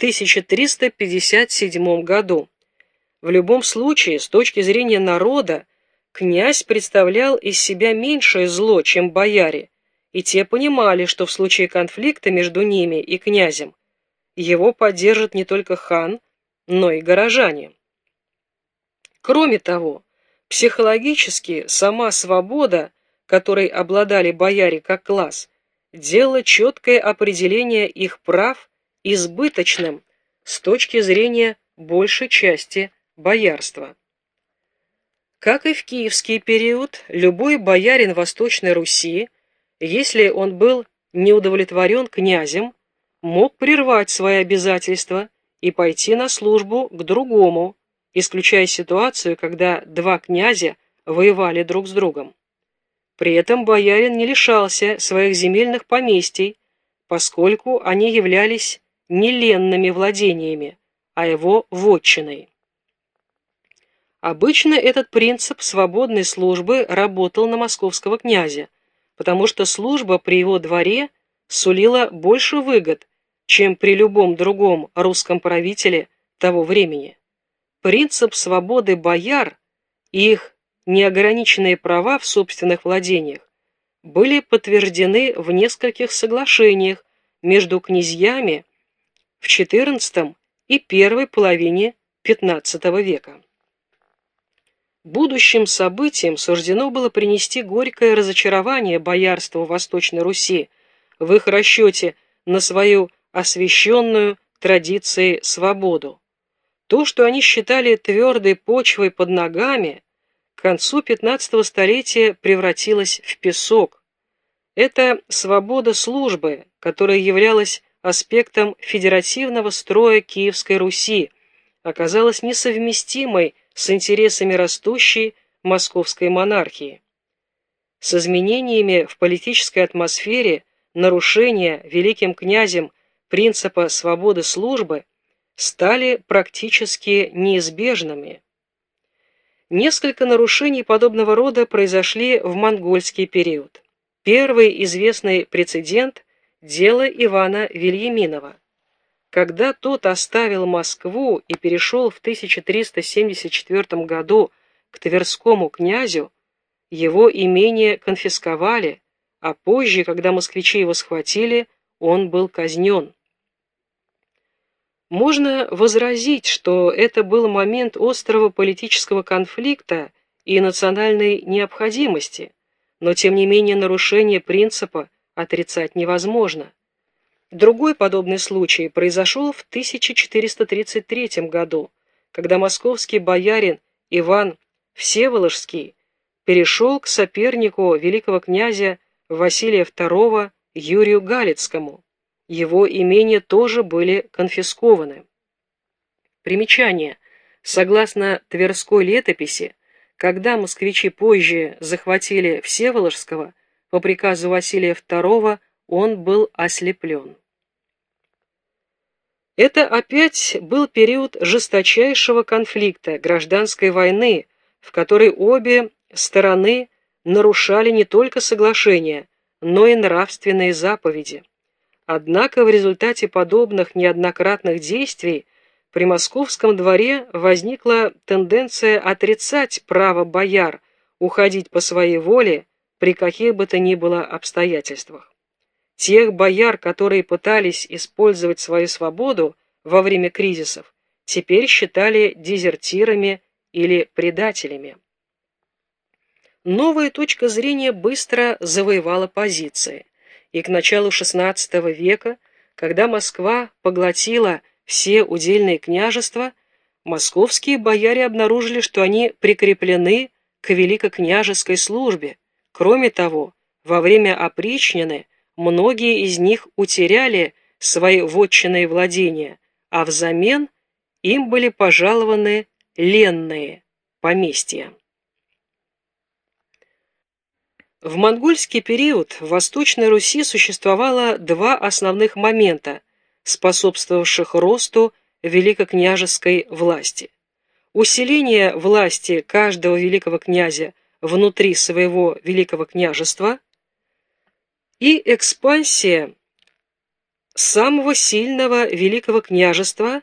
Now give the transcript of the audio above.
1357 году. В любом случае, с точки зрения народа, князь представлял из себя меньшее зло, чем бояре, и те понимали, что в случае конфликта между ними и князем его поддержит не только хан, но и горожане. Кроме того, психологически сама свобода, которой обладали бояре как класс, делала четкое определение их прав избыточным с точки зрения большей части боярства. Как и в киевский период, любой боярин Восточной Руси, если он был не удовлетворен князем, мог прервать свои обязательства и пойти на службу к другому, исключая ситуацию, когда два князя воевали друг с другом. При этом боярин не лишался своих земельных поместий, поскольку они являлись не ленными владениями, а его вотчиной. Обычно этот принцип свободной службы работал на московского князя, потому что служба при его дворе сулила больше выгод, чем при любом другом русском правителе того времени. Принцип свободы бояр и их неограниченные права в собственных владениях были подтверждены в нескольких соглашениях между князьями в XIV и первой половине XV века. Будущим событием суждено было принести горькое разочарование боярству Восточной Руси в их расчете на свою освященную традицией свободу. То, что они считали твердой почвой под ногами, к концу 15 столетия превратилось в песок. Это свобода службы, которая являлась аспектом федеративного строя Киевской Руси, оказалась несовместимой с интересами растущей московской монархии. С изменениями в политической атмосфере нарушения великим князем принципа свободы службы стали практически неизбежными. Несколько нарушений подобного рода произошли в монгольский период. Первый известный прецедент – дело Ивана Вильяминова. Когда тот оставил Москву и перешел в 1374 году к Тверскому князю, его имение конфисковали, а позже, когда москвичи его схватили, он был казнен. Можно возразить, что это был момент острого политического конфликта и национальной необходимости, но тем не менее нарушение принципа отрицать невозможно. Другой подобный случай произошел в 1433 году, когда московский боярин Иван Всеволожский перешел к сопернику великого князя Василия II Юрию Галицкому его имения тоже были конфискованы. Примечание. Согласно Тверской летописи, когда москвичи позже захватили Всеволожского, по приказу Василия II он был ослеплен. Это опять был период жесточайшего конфликта, гражданской войны, в которой обе стороны нарушали не только соглашения, но и нравственные заповеди. Однако в результате подобных неоднократных действий при московском дворе возникла тенденция отрицать право бояр уходить по своей воле при каких бы то ни было обстоятельствах. Тех бояр, которые пытались использовать свою свободу во время кризисов, теперь считали дезертирами или предателями. Новая точка зрения быстро завоевала позиции и к началу XVI века, когда Москва поглотила все удельные княжества, московские бояре обнаружили, что они прикреплены к великокняжеской службе. Кроме того, во время опричнины многие из них утеряли свои вотчинные владения, а взамен им были пожалованы ленные поместья. В монгольский период в Восточной Руси существовало два основных момента, способствовавших росту великокняжеской власти. Усиление власти каждого великого князя внутри своего великого княжества. И экспансия самого сильного великого княжества